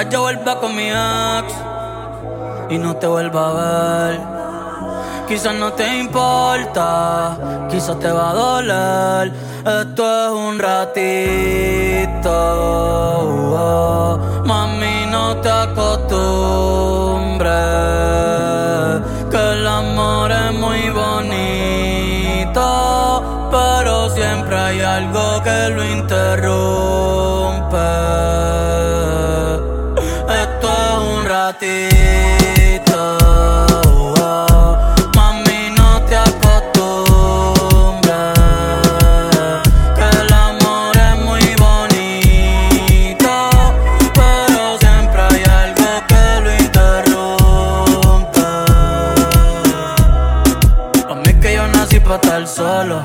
Quizás yo vuelva con mi ex y no te vuelva a ver. Quizás no te importa, quizás te va a doler. Esto es un ratito. Mami, no te acostumbres. Que el amor es muy bonito. Pero siempre hay algo que lo interrumpe. Para estar solo.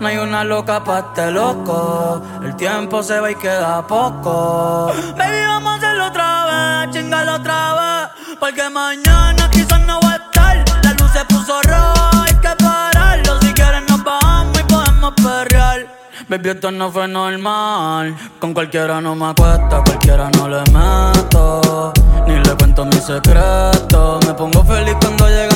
No hay una loca pa' este loco. El tiempo se va y queda poco. Baby, vamos a hacerlo otra vez, chingalo otra vez. Porque mañana quizás no va a estar. La luz se puso roja, hay que pararlo. Si quieres nos bajamos y podemos perrear. Baby, esto no fue normal. Con cualquiera no me acuesta, cualquiera no le meto. Ni le cuento mis secretos. Me pongo feliz cuando llegan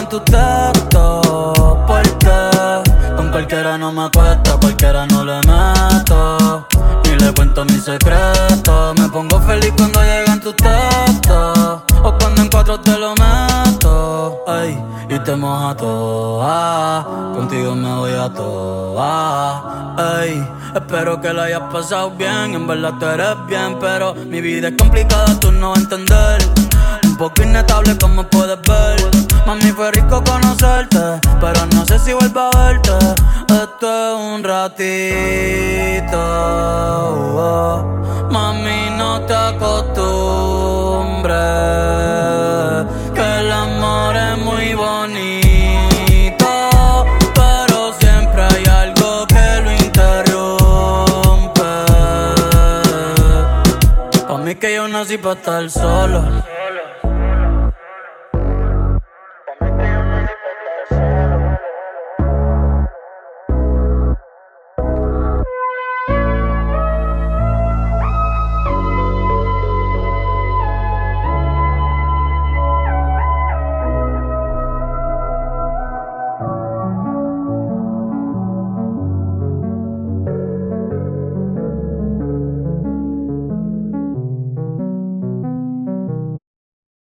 me acuesta, cualquiera no le meto. Ni le cuento mis secretos. Me pongo feliz cuando llegan tus textos. O cuando en cuatro te lo meto. Ay, y te moja toda. Contigo me voy a toa. Ay, espero que lo hayas pasado bien. En verdad tú eres bien, pero mi vida es complicada, tú no vas a entender. Un poco inestable como puedes ver. Mami, fue rico conocerte, pero no sé si vuelvo a verte. Un ratito. oh. Mami, no te acostumbres. Que el amor es muy bonito. Pero siempre hay algo que lo interrumpe. Pa' mí que yo nací para estar solo.